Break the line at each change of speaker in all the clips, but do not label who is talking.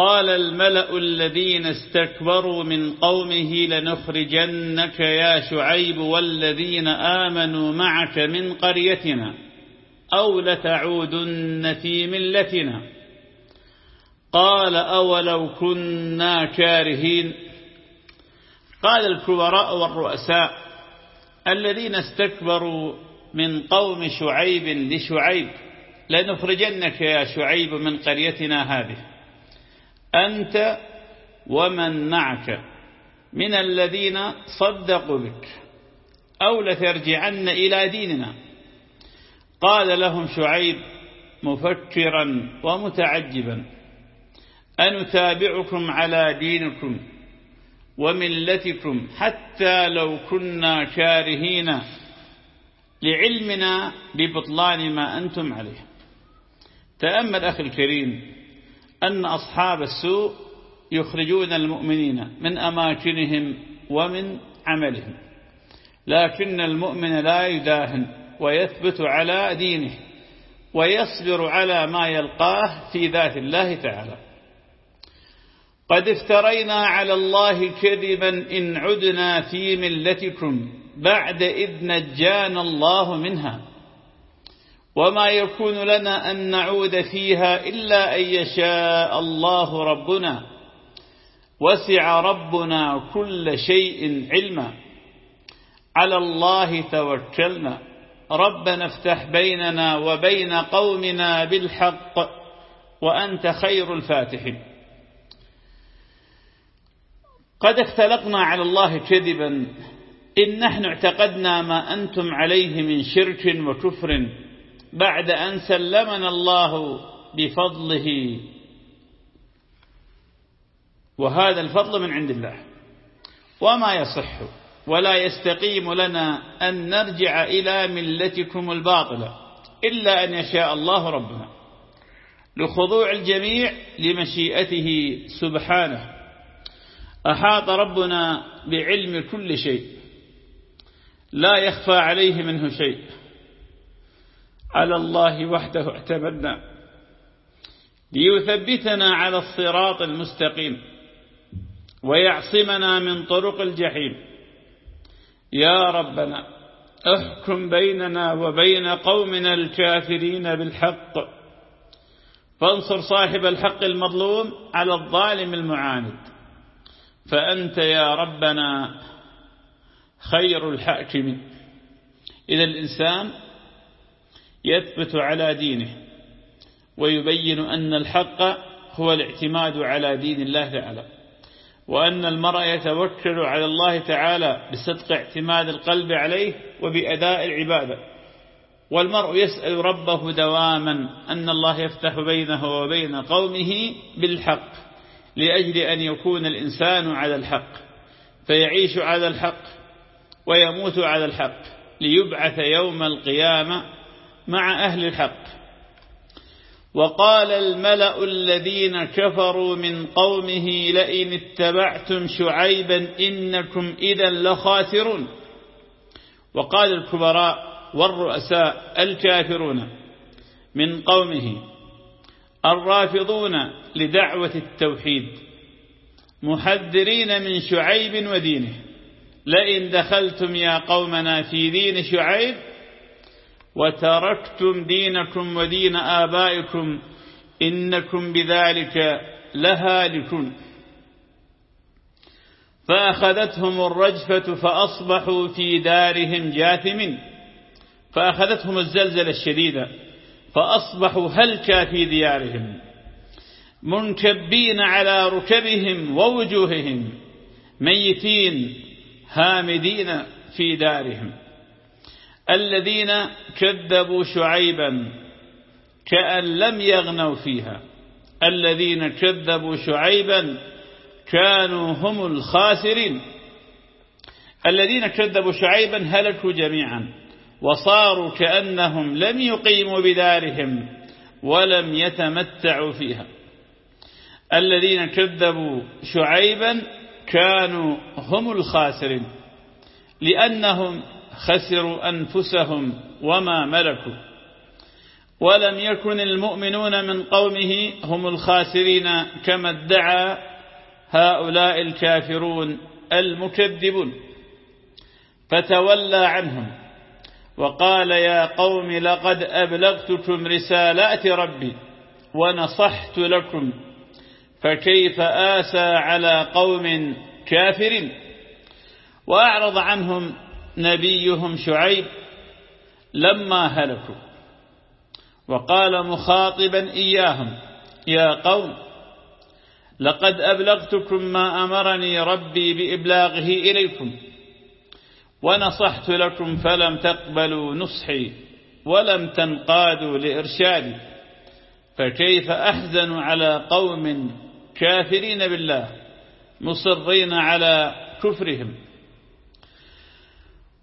قال الملأ الذين استكبروا من قومه لنخرجنك يا شعيب والذين آمنوا معك من قريتنا أو لتعودن في ملتنا. قال أولو كنا كارهين. قال الكبراء والرؤساء الذين استكبروا من قوم شعيب لشعيب لنخرجنك يا شعيب من قريتنا هذه. أنت ومن معك من الذين صدقوا بك أو لترجعن إلى ديننا. قال لهم شعيب مفكرا ومتعجبا أنتابعكم على دينكم وملتكم حتى لو كنا كارهين لعلمنا ببطلان ما أنتم عليه. تأمل أخي الكريم أن أصحاب السوء يخرجون المؤمنين من أماكنهم ومن عملهم لكن المؤمن لا يداهن ويثبت على دينه ويصبر على ما يلقاه في ذات الله تعالى. قد افترينا على الله كذبا إن عدنا في ملتكم بعد إذ نجانا الله منها. وما يكون لنا أن نعود فيها إلا أن يشاء الله ربنا. وسع ربنا كل شيء علما. على الله توكلنا. ربنا افتح بيننا وبين قومنا بالحق وأنت خير الفاتحين. قد اختلقنا على الله كذبا. إن نحن اعتقدنا ما أنتم عليه من شرك وكفر. بعد أن سلمنا الله بفضله. وهذا الفضل من عند الله. وما يصح ولا يستقيم لنا أن نرجع إلى ملتكم الباطلة إلا أن يشاء الله ربنا. لخضوع الجميع لمشيئته سبحانه. أحاط ربنا بعلم كل شيء. لا يخفى عليه منه شيء. على الله وحده اعتمدنا. ليثبتنا على الصراط المستقيم ويعصمنا من طرق الجحيم. يا ربنا احكم بيننا وبين قومنا الكافرين بالحق. فانصر صاحب الحق المظلوم على الظالم المعاند. فأنت يا ربنا خير الحاكم إذا الإنسان يثبت على دينه ويبين أن الحق هو الاعتماد على دين الله تعالى وأن المرء يتوكل على الله تعالى بصدق اعتماد القلب عليه وبأداء العبادة. والمرء يسأل ربه دواما أن الله يفتح بينه وبين قومه بالحق لأجل أن يكون الإنسان على الحق فيعيش على الحق ويموت على الحق ليبعث يوم القيامة مع أهل الحق. وقال الملأ الذين كفروا من قومه لئن اتبعتم شعيبا إنكم إذا لخاسرون. وقال الكبراء والرؤساء الكافرون من قومه الرافضون لدعوة التوحيد محذرين من شعيب ودينه. لئن دخلتم يا قومنا في دين شعيب وتركتم دينكم ودين آبائكم إنكم بذلك لهالكون. فأخذتهم الرجفة فأصبحوا في دارهم جاثمين. فأخذتهم الزلزلة الشديدة فأصبحوا هلكا في ديارهم منكبين على ركبهم ووجوههم ميتين هامدين في دارهم. الذين كذبوا شعيبا كأن لم يغنوا فيها. الذين كذبوا شعيبا كانوا هم الخاسرين. الذين كذبوا شعيبا هلكوا جميعا وصاروا كأنهم لم يقيموا بدارهم ولم يتمتعوا فيها. الذين كذبوا شعيبا كانوا هم الخاسرين لأنهم خسروا أنفسهم وما ملكوا. ولم يكن المؤمنون من قومه هم الخاسرين كما ادعى هؤلاء الكافرون المكذبون. فتولى عنهم وقال يا قوم لقد أبلغتكم رسالات ربي ونصحت لكم فكيف آسى على قوم كافر وأعرض عنهم نبيهم شعيب لما هلكوا وقال مخاطبا إياهم يا قوم لقد أبلغتكم ما أمرني ربي بإبلاغه إليكم ونصحت لكم فلم تقبلوا نصحي ولم تنقادوا لإرشادي فكيف أحزن على قوم كافرين بالله مصرين على كفرهم؟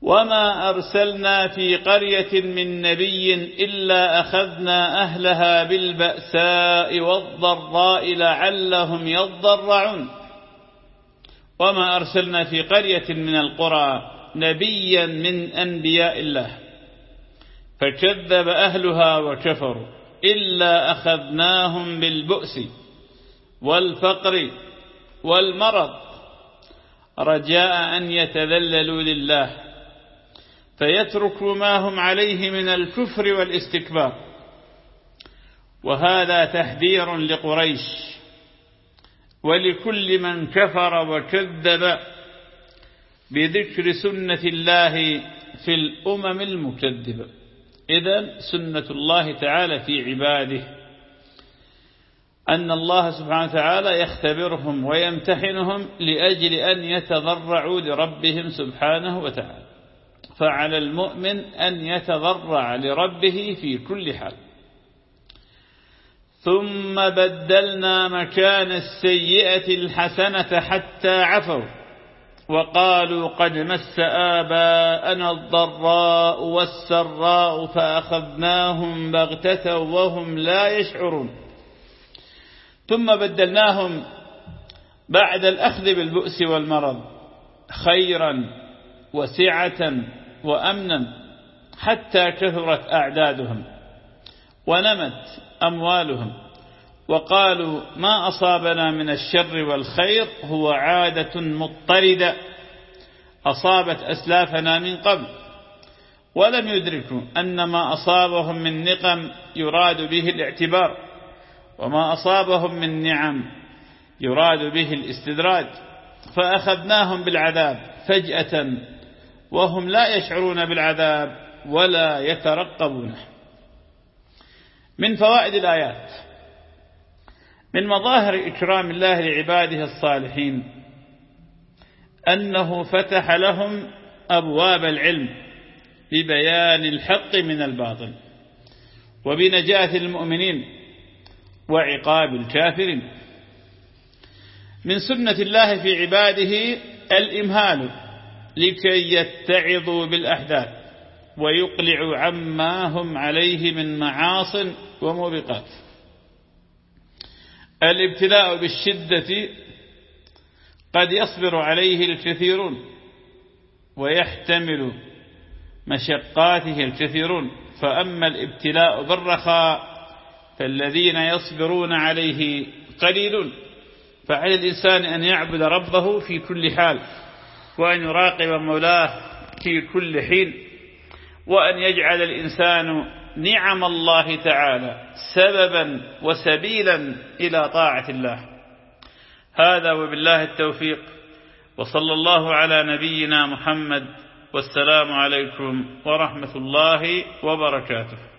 وما أرسلنا في قرية من نبي إلا أخذنا أهلها بالبأساء والضراء لعلهم يضرعون. وما أرسلنا في قرية من القرى نبيا من أنبياء الله. فكذب أهلها وكفروا إلا أخذناهم بالبؤس والفقر والمرض. رجاء أن يتذللوا لله. فيتركوا ما هم عليه من الكفر والاستكبار. وهذا تحذير لقريش. ولكل من كفر وكذب بذكر سنة الله في الأمم المكذبة. إذا سنة الله تعالى في عباده. أن الله سبحانه وتعالى يختبرهم ويمتحنهم لأجل أن يتضرعوا لربهم سبحانه وتعالى. فعلى المؤمن أن يتضرع لربه في كل حال. ثم بدلنا مكان السيئة الحسنة حتى عفوا وقالوا قد مس آباءنا الضراء والسراء فأخذناهم بغتة وهم لا يشعرون. ثم بدلناهم بعد الأخذ بالبؤس والمرض خيرا وسعة وأمنا حتى كثرت أعدادهم ونمت أموالهم وقالوا ما أصابنا من الشر والخير هو عادة مضطردة أصابت أسلافنا من قبل ولم يدركوا أن ما أصابهم من نقم يراد به الاعتبار وما أصابهم من نعم يراد به الاستدراج فأخذناهم بالعذاب فجأة وهم لا يشعرون بالعذاب ولا يترقبونه من فوائد الآيات. من مظاهر إكرام الله لعباده الصالحين أنه فتح لهم أبواب العلم ببيان الحق من الباطل وبنجاة المؤمنين وعقاب الكافرين. من سنة الله في عباده الإمهال لكي يتعظوا بالأحداث ويقلعوا عما هم عليه من معاص وموبقات. الابتلاء بالشدة قد يصبر عليه الكثيرون ويحتمل مشقاته الكثيرون. فأما الابتلاء بالرخاء فالذين يصبرون عليه قليلون. فعلى الإنسان أن يعبد ربه في كل حال. وأن يراقب مولاه في كل حين وأن يجعل الإنسان نعم الله تعالى سببا وسبيلا إلى طاعة الله. هذا وبالله التوفيق وصلى الله على نبينا محمد والسلام عليكم ورحمة الله وبركاته.